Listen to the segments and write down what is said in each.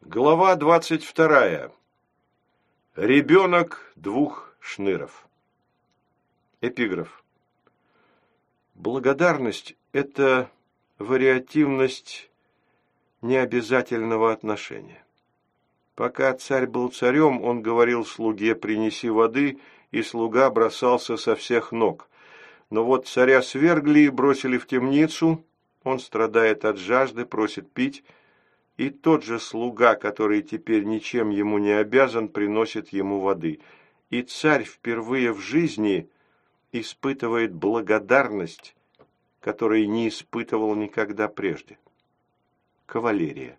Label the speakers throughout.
Speaker 1: Глава двадцать вторая. Ребенок двух шныров. Эпиграф. Благодарность – это вариативность необязательного отношения. Пока царь был царем, он говорил слуге «принеси воды», и слуга бросался со всех ног. Но вот царя свергли и бросили в темницу, он страдает от жажды, просит пить – и тот же слуга, который теперь ничем ему не обязан, приносит ему воды. И царь впервые в жизни испытывает благодарность, которой не испытывал никогда прежде. Кавалерия.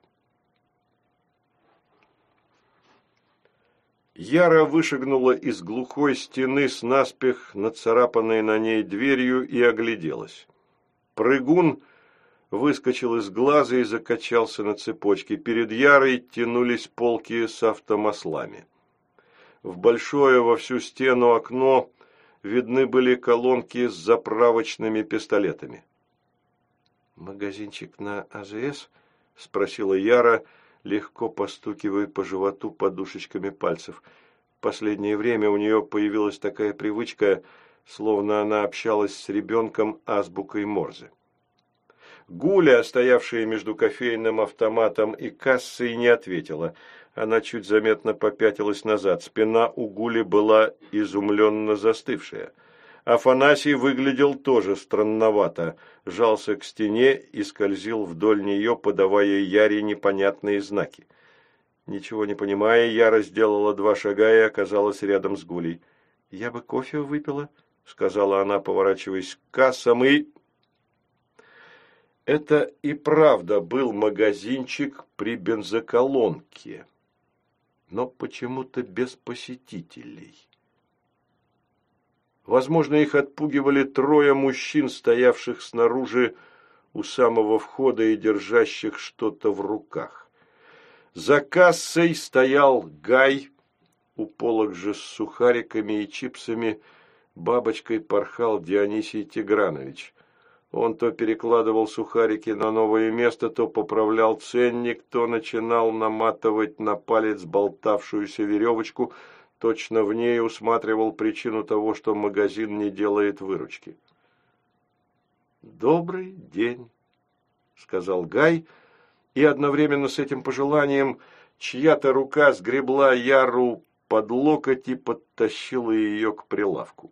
Speaker 1: Яра вышагнула из глухой стены с наспех нацарапанной на ней дверью и огляделась. Прыгун выскочил из глаза и закачался на цепочке. Перед Ярой тянулись полки с автомаслами. В большое во всю стену окно видны были колонки с заправочными пистолетами. «Магазинчик на АЗС?» – спросила Яра, легко постукивая по животу подушечками пальцев. Последнее время у нее появилась такая привычка, словно она общалась с ребенком азбукой Морзе. Гуля, стоявшая между кофейным автоматом и кассой, не ответила. Она чуть заметно попятилась назад. Спина у Гули была изумленно застывшая. Афанасий выглядел тоже странновато, жался к стене и скользил вдоль нее, подавая Яре непонятные знаки. Ничего не понимая, Яра сделала два шага и оказалась рядом с Гулей. «Я бы кофе выпила», — сказала она, поворачиваясь к кассам, и это и правда был магазинчик при бензоколонке, но почему-то без посетителей. Возможно, их отпугивали трое мужчин, стоявших снаружи у самого входа и держащих что-то в руках. За кассой стоял Гай, у полок же с сухариками и чипсами бабочкой порхал Дионисий Тигранович. Он то перекладывал сухарики на новое место, то поправлял ценник, то начинал наматывать на палец болтавшуюся веревочку, точно в ней усматривал причину того, что магазин не делает выручки. «Добрый день», — сказал Гай, и одновременно с этим пожеланием чья-то рука сгребла Яру под локоть и подтащила ее к прилавку.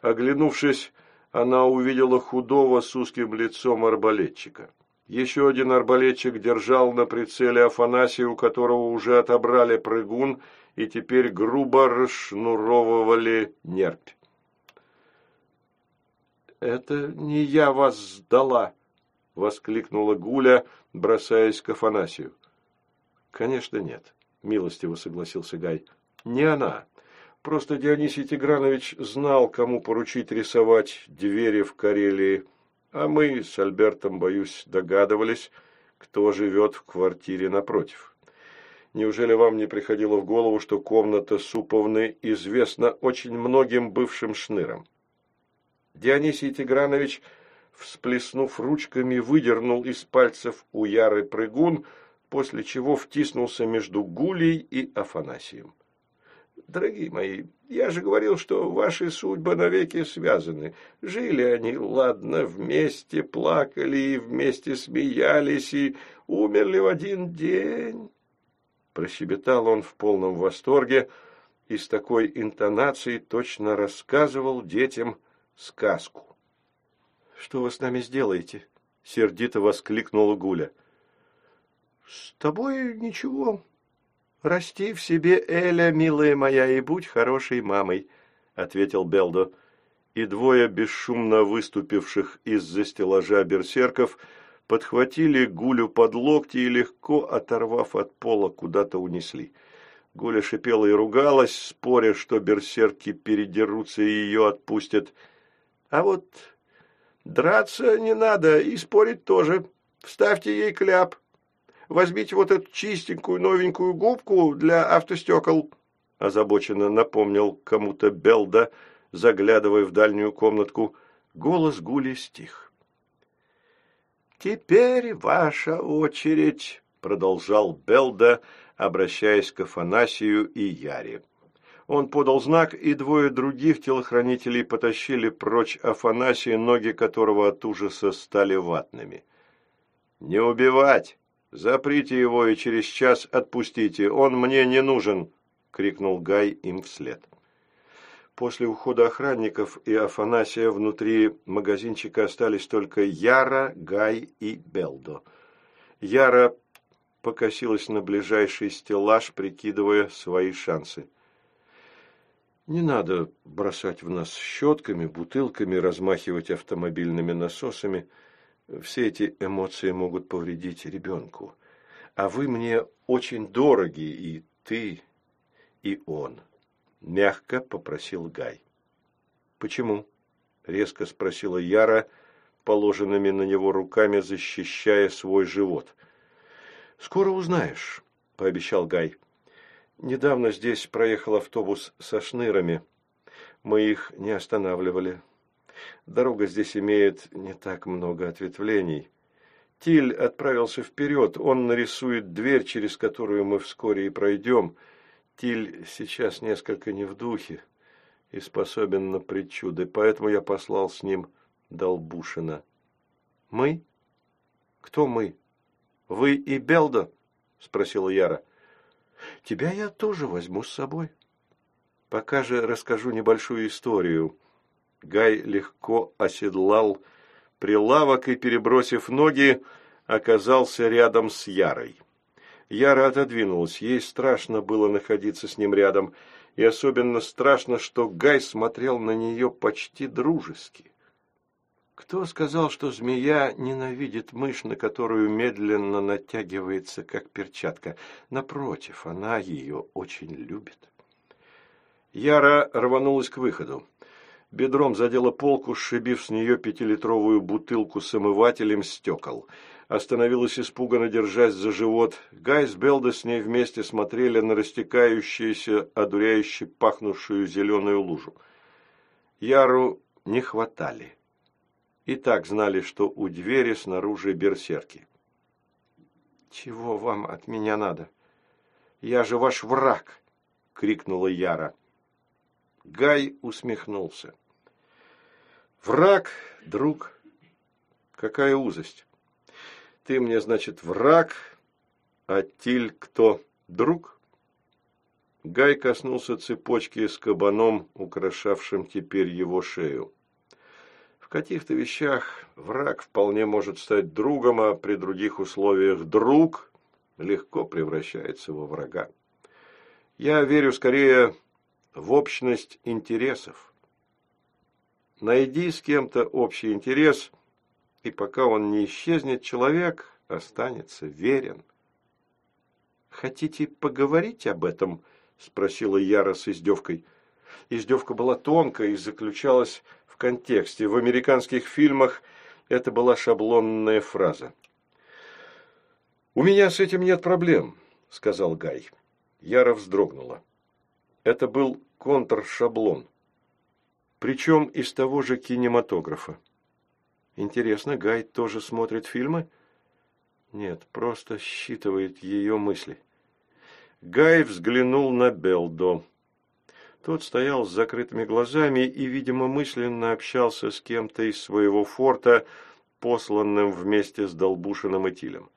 Speaker 1: Оглянувшись, она увидела худого с узким лицом арбалетчика. Еще один арбалетчик держал на прицеле Афанасия, у которого уже отобрали прыгун и теперь грубо расшнуровывали нерпь. «Это не я вас сдала!» — воскликнула Гуля, бросаясь к Афанасию. «Конечно нет», — милостиво согласился Гай. «Не она. Просто Дионисий Тигранович знал, кому поручить рисовать двери в Карелии, а мы с Альбертом, боюсь, догадывались, кто живет в квартире напротив. Неужели вам не приходило в голову, что комната Суповны известна очень многим бывшим шнырам? Дионисий Тигранович, всплеснув ручками, выдернул из пальцев у Яры прыгун, после чего втиснулся между Гулей и Афанасием. Дорогие мои, я же говорил, что ваши судьбы навеки связаны. Жили они, ладно, вместе плакали и вместе смеялись, и умерли в один день. Прощебетал он в полном восторге и с такой интонацией точно рассказывал детям сказку. «Что вы с нами сделаете?» — сердито воскликнула Гуля. «С тобой ничего», «Расти в себе, Эля, милая моя, и будь хорошей мамой», — ответил Белдо. И двое бесшумно выступивших из-за стеллажа берсерков подхватили Гулю под локти и, легко оторвав от пола, куда-то унесли. Гуля шипела и ругалась, споря, что берсерки передерутся и ее отпустят. «А вот драться не надо и спорить тоже. Вставьте ей кляп», возьмите вот эту чистенькую новенькую губку для автостекол», озабоченно напомнил кому-то Белда, заглядывая в дальнюю комнатку. Голос Гули стих. «Теперь ваша очередь», продолжал Белда, обращаясь к Афанасию и Яре. Он подал знак, и двое других телохранителей потащили прочь Афанасия, ноги которого от ужаса стали ватными. «Не убивать! Заприте его и через час отпустите, он мне не нужен!» — крикнул Гай им вслед. После ухода охранников и Афанасия внутри магазинчика остались только Яра, Гай и Белдо. Яра покосилась на ближайший стеллаж, прикидывая свои шансы. Не надо бросать в нас щетками, бутылками, размахивать автомобильными насосами. Все эти эмоции могут повредить ребенку. А вы мне очень дороги, и ты, и он. Мягко попросил Гай. Почему? Резко спросила Яра, положенными на него руками, защищая свой живот. Скоро узнаешь, пообещал Гай. Недавно здесь проехал автобус со шнырами. Мы их не останавливали. Дорога здесь имеет не так много ответвлений. Тиль отправился вперед. Он нарисует дверь, через которую мы вскоре и пройдем. Тиль сейчас несколько не в духе и способен на причуды, поэтому я послал с ним Долбушина. «Мы? Кто мы? Вы и Белда?» – спросила Яра. Тебя я тоже возьму с собой. Пока же расскажу небольшую историю. Гай легко оседлал прилавок и, перебросив ноги, оказался рядом с Ярой. Яра отодвинулась, ей страшно было находиться с ним рядом, и особенно страшно, что Гай смотрел на нее почти дружески. Кто сказал, что змея ненавидит мышь, на которую медленно натягивается, как перчатка? Напротив, она ее очень любит. Яра рванулась к выходу. Бедром задела полку, сшибив с нее пятилитровую бутылку с омывателем стекол. Остановилась испуганно, держась за живот. Гай с Белда с ней вместе смотрели на растекающуюся, одуряюще пахнувшую зеленую лужу. Яру не хватали и так знали, что у двери снаружи берсерки. «Чего вам от меня надо? Я же ваш враг!» — крикнула Яра. Гай усмехнулся. «Враг, друг, какая узость! Ты мне, значит, враг, а Тиль кто, друг?» Гай коснулся цепочки с кабаном, украшавшим теперь его шею каких-то вещах враг вполне может стать другом, а при других условиях друг легко превращается во врага. Я верю скорее в общность интересов. Найди с кем-то общий интерес, и пока он не исчезнет, человек останется верен. «Хотите поговорить об этом?» – спросила Яра с издевкой. Издевка была тонкая и заключалась в контексте. В американских фильмах это была шаблонная фраза. «У меня с этим нет проблем», – сказал Гай. Яра вздрогнула. Это был контршаблон. Причем из того же кинематографа. Интересно, Гай тоже смотрит фильмы? Нет, просто считывает ее мысли. Гай взглянул на Белдо. Тот стоял с закрытыми глазами и, видимо, мысленно общался с кем-то из своего форта, посланным вместе с Долбушиным и Тилем.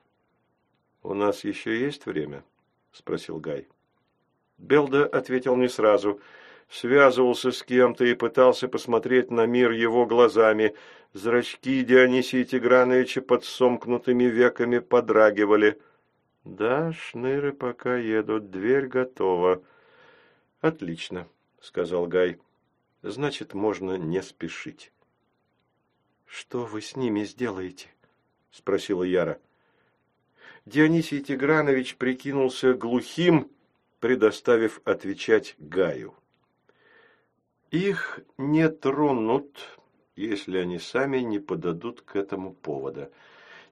Speaker 1: «У нас еще есть время?» – спросил Гай. Белда ответил не сразу. Связывался с кем-то и пытался посмотреть на мир его глазами. Зрачки Дионисия Тиграновича под сомкнутыми веками подрагивали. «Да, шныры пока едут, дверь готова». «Отлично», – сказал Гай. «Значит, можно не спешить». «Что вы с ними сделаете?» – спросила Яра. Дионисий Тигранович прикинулся глухим, предоставив отвечать Гаю. «Их не тронут, если они сами не подадут к этому повода.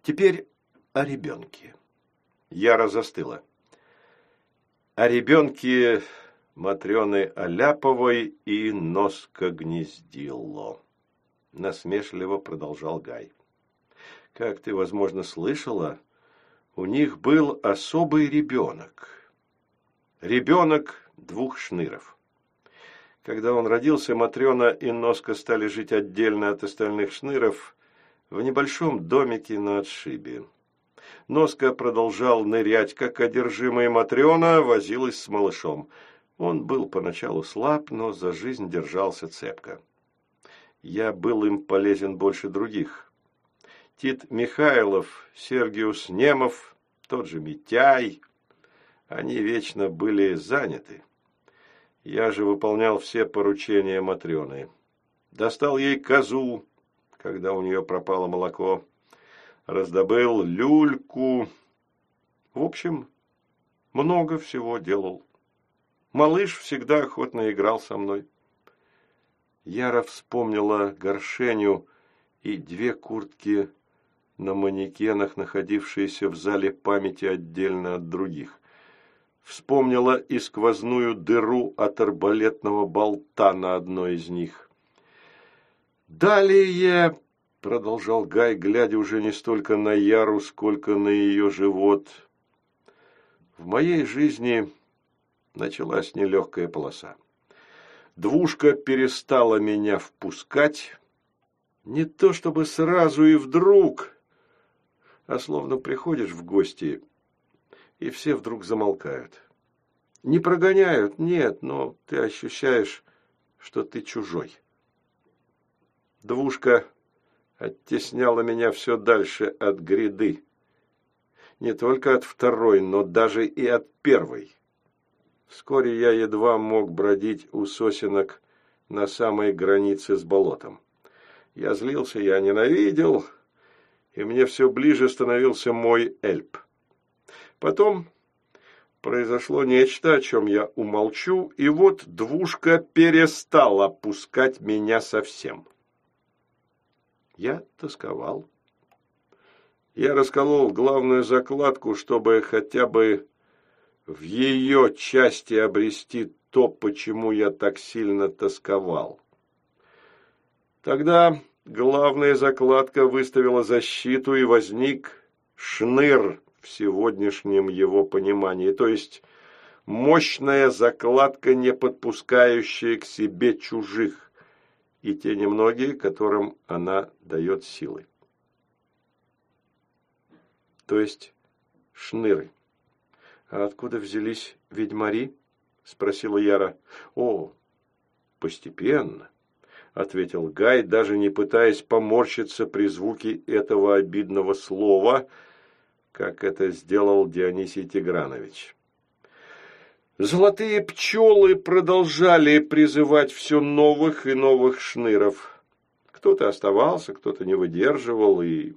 Speaker 1: Теперь о ребенке». Яра застыла. «О ребенке Матрены Аляповой и Носка Гнездило. Насмешливо продолжал Гай. Как ты, возможно, слышала, у них был особый ребенок. Ребенок двух шныров. Когда он родился, Матрена и Носка стали жить отдельно от остальных шныров в небольшом домике на отшибе. Носка продолжал нырять, как одержимая Матрена возилась с малышом. Он был поначалу слаб, но за жизнь держался цепко. Я был им полезен больше других. Тит Михайлов, Сергиус Немов, тот же Митяй, они вечно были заняты. Я же выполнял все поручения Матрены. Достал ей козу, когда у нее пропало молоко, раздобыл люльку. В общем, много всего делал. Малыш всегда охотно играл со мной. Яра вспомнила горшеню и две куртки на манекенах, находившиеся в зале памяти отдельно от других. Вспомнила и сквозную дыру от арбалетного болта на одной из них. «Далее», — продолжал Гай, глядя уже не столько на Яру, сколько на ее живот, — «в моей жизни началась нелегкая полоса. Двушка перестала меня впускать, не то чтобы сразу и вдруг, а словно приходишь в гости, и все вдруг замолкают. Не прогоняют, нет, но ты ощущаешь, что ты чужой. Двушка оттесняла меня все дальше от гряды. Не только от второй, но даже и от первой. Вскоре я едва мог бродить у сосенок на самой границе с болотом. Я злился, я ненавидел, и мне все ближе становился мой Эльп. Потом произошло нечто, о чем я умолчу, и вот двушка перестала пускать меня совсем. Я тосковал. Я расколол главную закладку, чтобы хотя бы в ее части обрести то, почему я так сильно тосковал. Тогда Главная закладка выставила защиту, и возник шныр в сегодняшнем его понимании, то есть мощная закладка, не подпускающая к себе чужих, и те немногие, которым она дает силы. То есть шныры. А откуда взялись ведьмари? Спросила Яра. О, постепенно ответил Гай, даже не пытаясь поморщиться при звуке этого обидного слова, как это сделал Дионисий Тигранович. Золотые пчелы продолжали призывать все новых и новых шныров. Кто-то оставался, кто-то не выдерживал и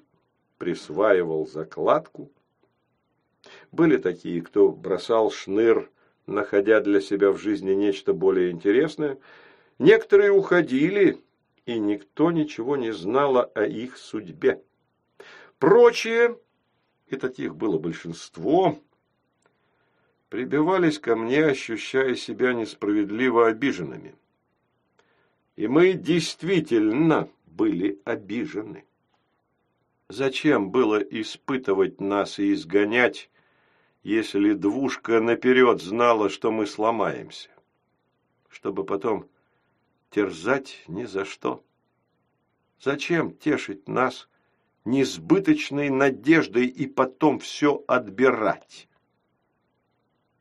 Speaker 1: присваивал закладку. Были такие, кто бросал шныр, находя для себя в жизни нечто более интересное – Некоторые уходили, и никто ничего не знало о их судьбе. Прочие, и таких было большинство, прибивались ко мне, ощущая себя несправедливо обиженными. И мы действительно были обижены. Зачем было испытывать нас и изгонять, если двушка наперед знала, что мы сломаемся? Чтобы потом терзать ни за что. Зачем тешить нас несбыточной надеждой и потом все отбирать?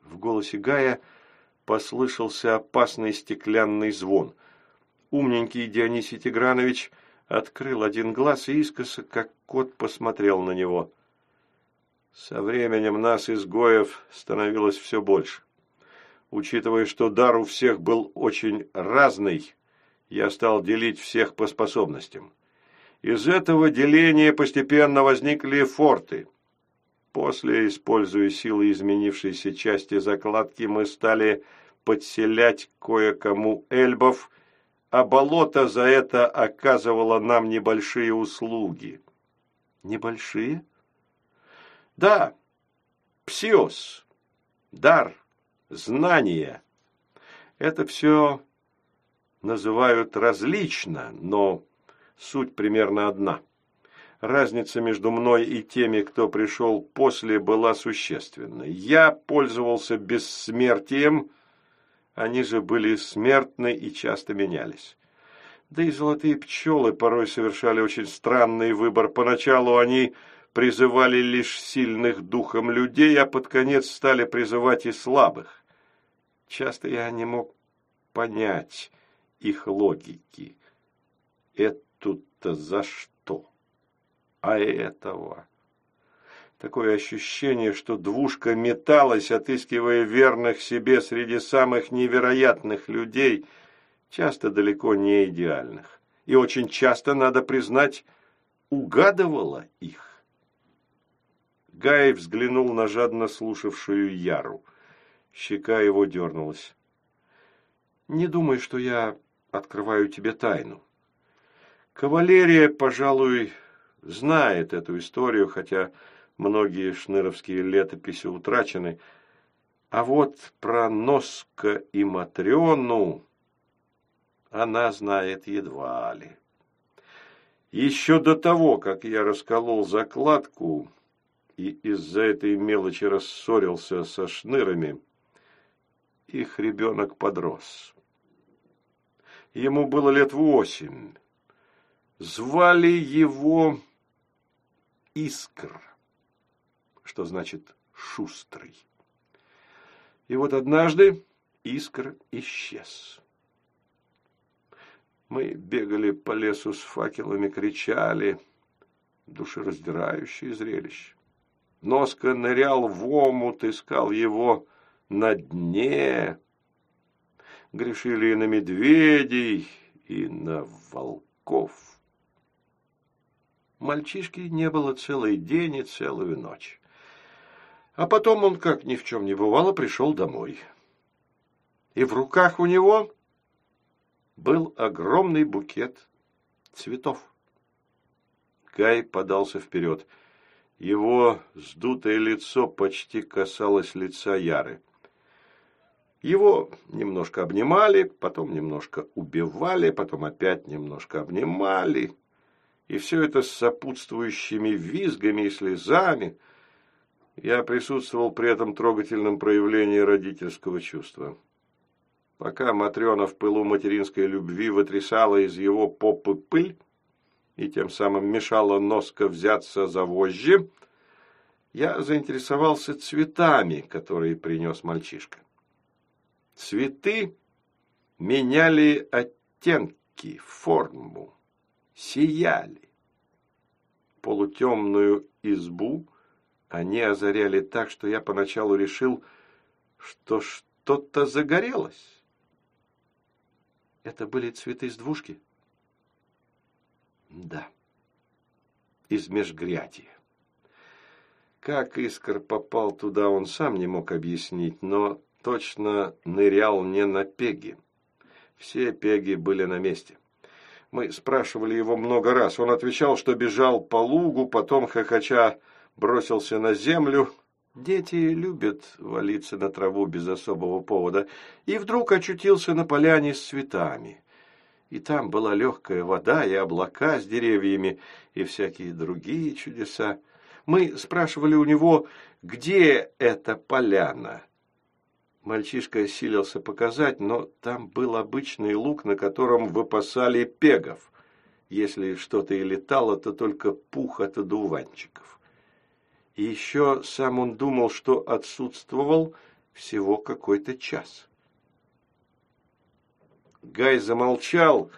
Speaker 1: В голосе Гая послышался опасный стеклянный звон. Умненький Дионисий Тигранович открыл один глаз и искоса, как кот, посмотрел на него. Со временем нас, изгоев, становилось все больше. Учитывая, что дар у всех был очень разный, я стал делить всех по способностям. Из этого деления постепенно возникли форты. После, используя силы изменившейся части закладки, мы стали подселять кое-кому эльбов, а болото за это оказывало нам небольшие услуги. Небольшие? Да, псиос, дар, знания. Это все называют различно, но суть примерно одна. разница между мной и теми, кто пришел после, была существенной. Я пользовался бессмертием, они же были смертны и часто менялись. Да и золотые пчелы порой совершали очень странный выбор. Поначалу они призывали лишь сильных духом людей, а под конец стали призывать и слабых. Часто я не мог понять их логики. Это-то за что? А этого? Такое ощущение, что двушка металась, отыскивая верных себе среди самых невероятных людей – часто далеко не идеальных, и очень часто, надо признать, угадывала их. Гай взглянул на жадно слушавшую Яру. Щека его дернулась. «Не думай, что я открываю тебе тайну. Кавалерия, пожалуй, знает эту историю, хотя многие шныровские летописи утрачены. А вот про Носка и Матрёну она знает едва ли. Еще до того, как я расколол закладку и из-за этой мелочи рассорился со шнырами, их ребенок подрос. Ему было лет восемь. Звали его Искр, что значит «шустрый». И вот однажды Искр исчез. Мы бегали по лесу с факелами, кричали. Душераздирающее зрелище. Носка нырял в омут, искал его на дне. Грешили и на медведей, и на волков. Мальчишки не было целый день и целую ночь. А потом он, как ни в чем не бывало, пришел домой. И в руках у него был огромный букет цветов. Гай подался вперед. Его сдутое лицо почти касалось лица Яры. Его немножко обнимали, потом немножко убивали, потом опять немножко обнимали. И все это с сопутствующими визгами и слезами. Я присутствовал при этом трогательном проявлении родительского чувства. Пока Матрена в пылу материнской любви вытрясала из его попы пыль и тем самым мешала Носко взяться за вожжи, я заинтересовался цветами, которые принес мальчишка. Цветы меняли оттенки, форму, сияли. Полутемную избу они озаряли так, что я поначалу решил, что что-то загорелось. Это были цветы с двушки? Да. Из межгрядья. Как Искр попал туда, он сам не мог объяснить, но точно нырял не на пеги. Все пеги были на месте. Мы спрашивали его много раз. Он отвечал, что бежал по лугу, потом, хохоча, бросился на землю, Дети любят валиться на траву без особого повода, и вдруг очутился на поляне с цветами. И там была легкая вода и облака с деревьями, и всякие другие чудеса. Мы спрашивали у него, где эта поляна. Мальчишка осилился показать, но там был обычный луг, на котором выпасали пегов. Если что-то и летало, то только пух от одуванчиков. И еще сам он думал, что отсутствовал всего какой-то час. Гай замолчал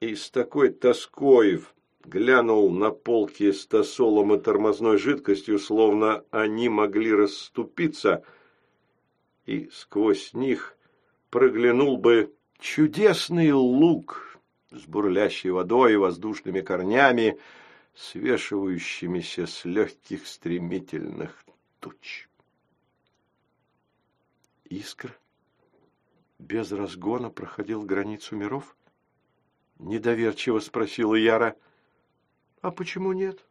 Speaker 1: и с такой тоской глянул на полки с тосолом и тормозной жидкостью, словно они могли расступиться, и сквозь них проглянул бы чудесный луг с бурлящей водой и воздушными корнями, свешивающимися с легких стремительных туч. Искр без разгона проходил границу миров? Недоверчиво спросила Яра. А почему нет?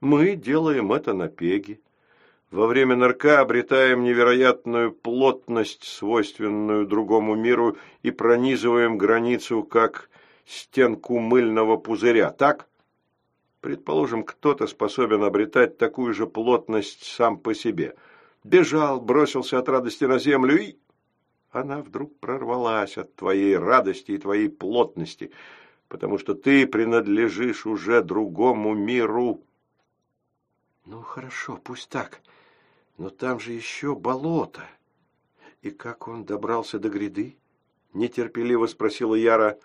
Speaker 1: Мы делаем это на пеге. Во время нырка обретаем невероятную плотность, свойственную другому миру, и пронизываем границу, как стенку мыльного пузыря, так? Предположим, кто-то способен обретать такую же плотность сам по себе. Бежал, бросился от радости на землю и... Она вдруг прорвалась от твоей радости и твоей плотности, потому что ты принадлежишь уже другому миру. Ну, хорошо, пусть так, но там же еще болото. И как он добрался до гряды? Нетерпеливо спросила Яра.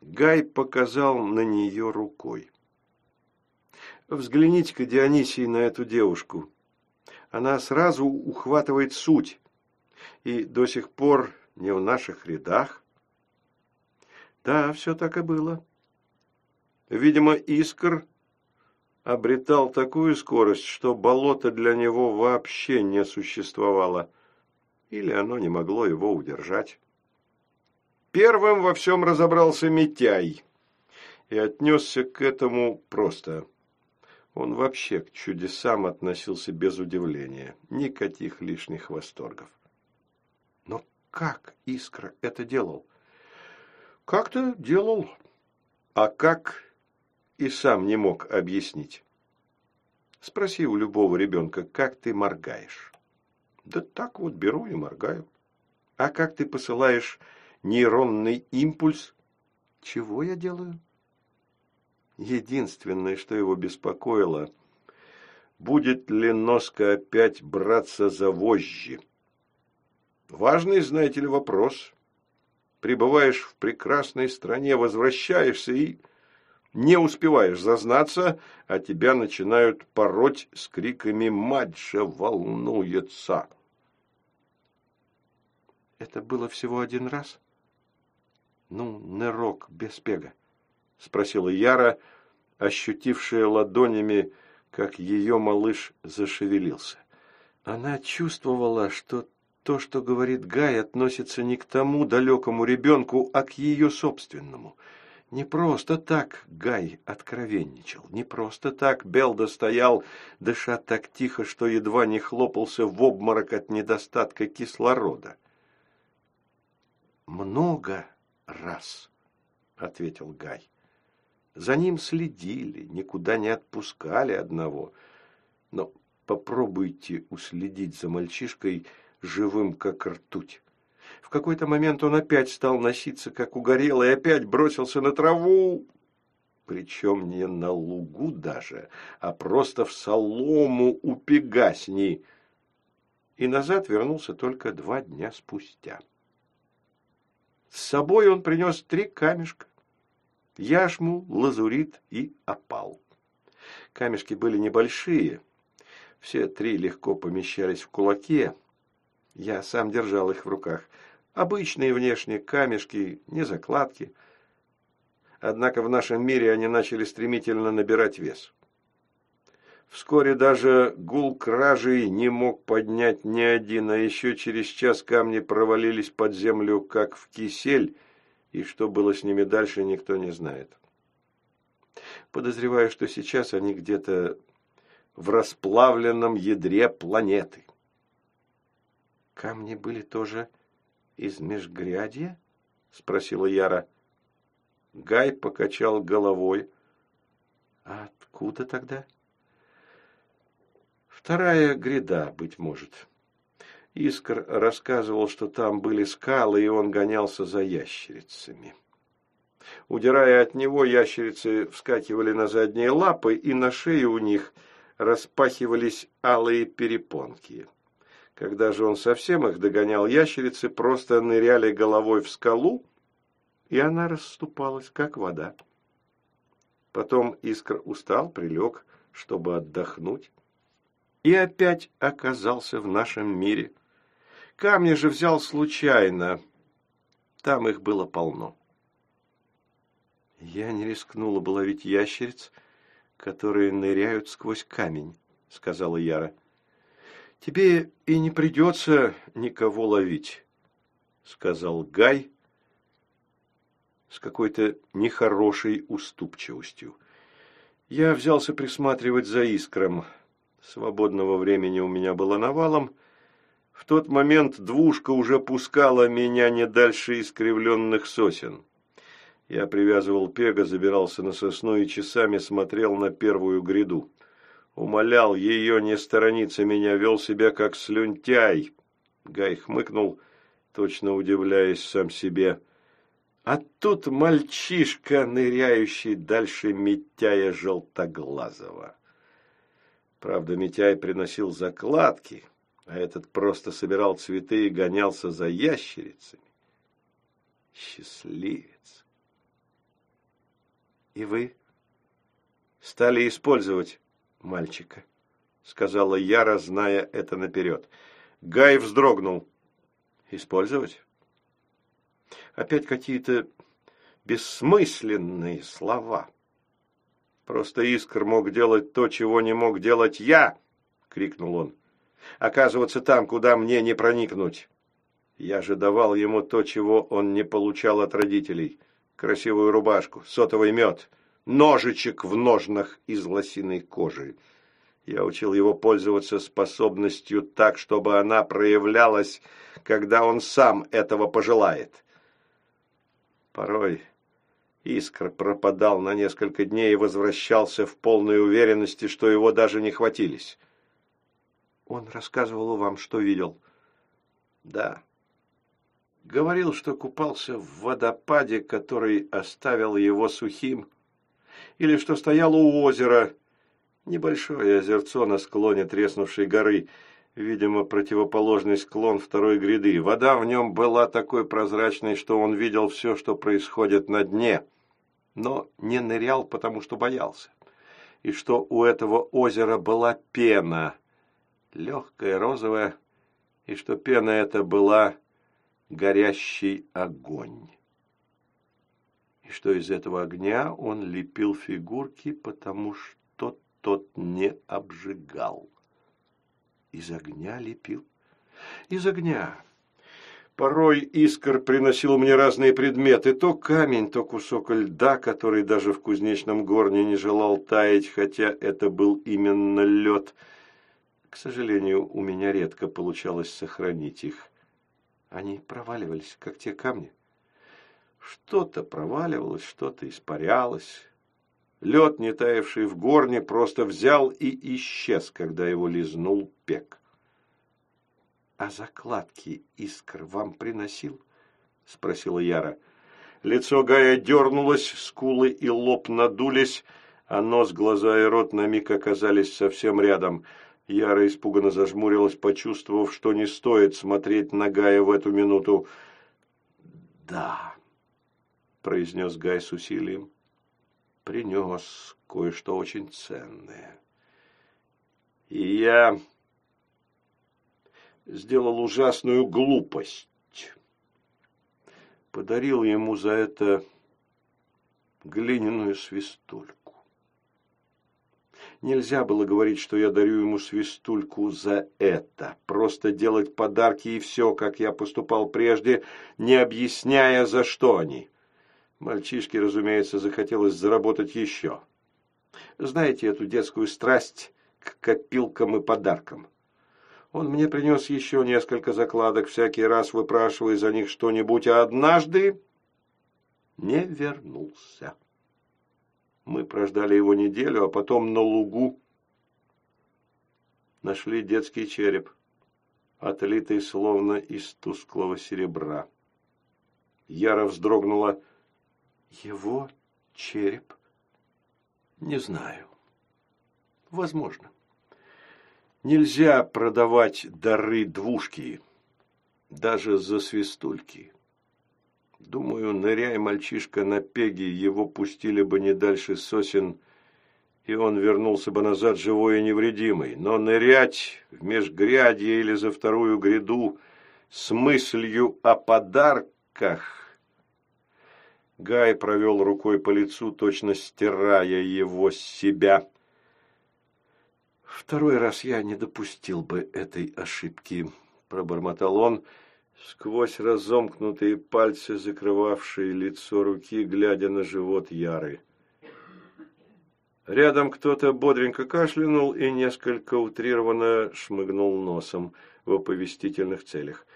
Speaker 1: Гай показал на нее рукой. Взгляните-ка, Дионисий, на эту девушку. Она сразу ухватывает суть. И до сих пор не в наших рядах. Да, все так и было. Видимо, Искр обретал такую скорость, что болото для него вообще не существовало. Или оно не могло его удержать. Первым во всем разобрался Митяй и отнесся к этому просто – он вообще к чудесам относился без удивления, никаких лишних восторгов. Но как Искра это делал? Как-то делал, а как и сам не мог объяснить. Спроси у любого ребенка, как ты моргаешь. Да так вот беру и моргаю. А как ты посылаешь нейронный импульс? Чего я делаю? Единственное, что его беспокоило, будет ли Носка опять браться за вожжи. Важный, знаете ли, вопрос. Прибываешь в прекрасной стране, возвращаешься и не успеваешь зазнаться, а тебя начинают пороть с криками «Мать же волнуется!». Это было всего один раз? Ну, нырок без пега. – спросила Яра, ощутившая ладонями, как ее малыш зашевелился. Она чувствовала, что то, что говорит Гай, относится не к тому далекому ребенку, а к ее собственному. Не просто так Гай откровенничал, не просто так Белда стоял, дыша так тихо, что едва не хлопался в обморок от недостатка кислорода. «Много раз», — ответил Гай. За ним следили, никуда не отпускали одного. Но попробуйте уследить за мальчишкой живым, как ртуть. В какой-то момент он опять стал носиться, как угорелый, и опять бросился на траву, причем не на лугу даже, а просто в солому у пегасни. И назад вернулся только два дня спустя. С собой он принес три камешка, яшму, лазурит и опал. Камешки были небольшие, все три легко помещались в кулаке. Я сам держал их в руках. Обычные внешние камешки, не закладки. Однако в нашем мире они начали стремительно набирать вес. Вскоре даже гул кражей не мог поднять ни один, а еще через час камни провалились под землю, как в кисель, и что было с ними дальше, никто не знает. Подозреваю, что сейчас они где-то в расплавленном ядре планеты. «Камни были тоже из межгрядья?» — спросила Яра. Гай покачал головой. «А откуда тогда?» «Вторая гряда, быть может». Искр рассказывал, что там были скалы, и он гонялся за ящерицами. Удирая от него, ящерицы вскакивали на задние лапы, и на шее у них распахивались алые перепонки. Когда же он совсем их догонял, ящерицы просто ныряли головой в скалу, и она расступалась, как вода. Потом Искр устал, прилег, чтобы отдохнуть, и опять оказался в нашем мире. Камни же взял случайно. Там их было полно. Я не рискнула бы ловить ящериц, которые ныряют сквозь камень, сказала Яра. Тебе и не придется никого ловить, сказал Гай с какой-то нехорошей уступчивостью. Я взялся присматривать за искром. Свободного времени у меня было навалом, в тот момент двушка уже пускала меня не дальше искривленных сосен. Я привязывал пега, забирался на сосну и часами смотрел на первую гряду. Умолял ее не сторониться меня, вел себя как слюнтяй. Гай хмыкнул, точно удивляясь сам себе. А тут мальчишка, ныряющий дальше Митяя Желтоглазого. Правда, Митяй приносил закладки, а этот просто собирал цветы и гонялся за ящерицами. Счастливец. И вы стали использовать мальчика, сказала Яра, зная это наперед. Гай вздрогнул. Использовать? Опять какие-то бессмысленные слова. Просто Искр мог делать то, чего не мог делать я, крикнул он. Оказываться там, куда мне не проникнуть. Я же давал ему то, чего он не получал от родителей. Красивую рубашку, сотовый мед, ножичек в ножнах из лосиной кожи. Я учил его пользоваться способностью так, чтобы она проявлялась, когда он сам этого пожелает. Порой Искр пропадал на несколько дней и возвращался в полной уверенности, что его даже не хватились. Он рассказывал вам, что видел? Да. Говорил, что купался в водопаде, который оставил его сухим, или что стоял у озера, небольшое озерцо на склоне треснувшей горы, видимо, противоположный склон второй гряды. Вода в нем была такой прозрачной, что он видел все, что происходит на дне, но не нырял, потому что боялся. И что у этого озера была пена, легкая, розовая, и что пена эта была горящий огонь. Что из этого огня он лепил фигурки, потому что тот не обжигал. Из огня лепил? Из огня. Порой Искр приносил мне разные предметы, то камень, то кусок льда, который даже в кузнечном горне не желал таять, хотя это был именно лед. К сожалению, у меня редко получалось сохранить их. Они проваливались, как те камни. Что-то проваливалось, что-то испарялось. Лед, не таявший в горне, просто взял и исчез, когда его лизнул пек. «А закладки искр вам приносил?» — спросила Яра. Лицо Гая дернулось, скулы и лоб надулись, а нос, глаза и рот на миг оказались совсем рядом. Яра испуганно зажмурилась, почувствовав, что не стоит смотреть на Гая в эту минуту. «Да», — произнес Гай с усилием принес кое-что очень ценное. И я сделал ужасную глупость. Подарил ему за это глиняную свистульку. Нельзя было говорить, что я дарю ему свистульку за это. Просто делать подарки и все, как я поступал прежде, не объясняя, за что они. Мальчишке, разумеется, захотелось заработать еще. Знаете эту детскую страсть к копилкам и подаркам? Он мне принес еще несколько закладок, всякий раз выпрашивая за них что-нибудь, а однажды не вернулся. Мы прождали его неделю, а потом на лугу нашли детский череп, отлитый словно из тусклого серебра. Яра вздрогнула его череп? Не знаю. Возможно. Нельзя продавать дары двушки, даже за свистульки. Думаю, ныряя мальчишка на пеге, его пустили бы не дальше сосен, и он вернулся бы назад живой и невредимый. Но нырять в межгрядье или за вторую гряду с мыслью о подарках Гай провел рукой по лицу, точно стирая его с себя. «Второй раз я не допустил бы этой ошибки», — пробормотал он, сквозь разомкнутые пальцы, закрывавшие лицо руки, глядя на живот Яры. Рядом кто-то бодренько кашлянул и несколько утрированно шмыгнул носом в оповестительных целях.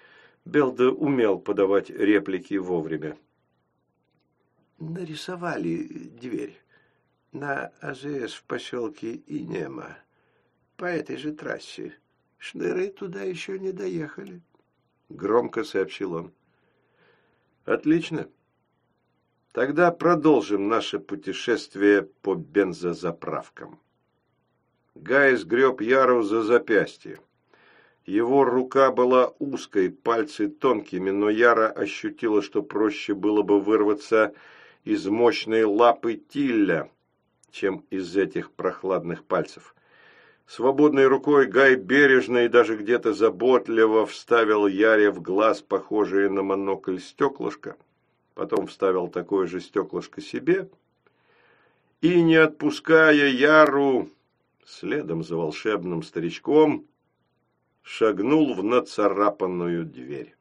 Speaker 1: Белда умел подавать реплики вовремя.
Speaker 2: Нарисовали дверь на АЗС в поселке Инема, по этой же трассе. Шныры туда еще не доехали. Громко сообщил он.
Speaker 1: Отлично. Тогда продолжим наше путешествие по бензозаправкам. Гай сгреб Яру за запястье. Его рука была узкой, пальцы тонкими, но Яра ощутила, что проще было бы вырваться из мощной лапы Тилля, чем из этих прохладных пальцев. Свободной рукой Гай бережно и даже где-то заботливо вставил Яре в глаз похожее на монокль стеклышко, потом вставил такое же стеклышко себе и, не отпуская Яру, следом за волшебным старичком, шагнул в нацарапанную дверь.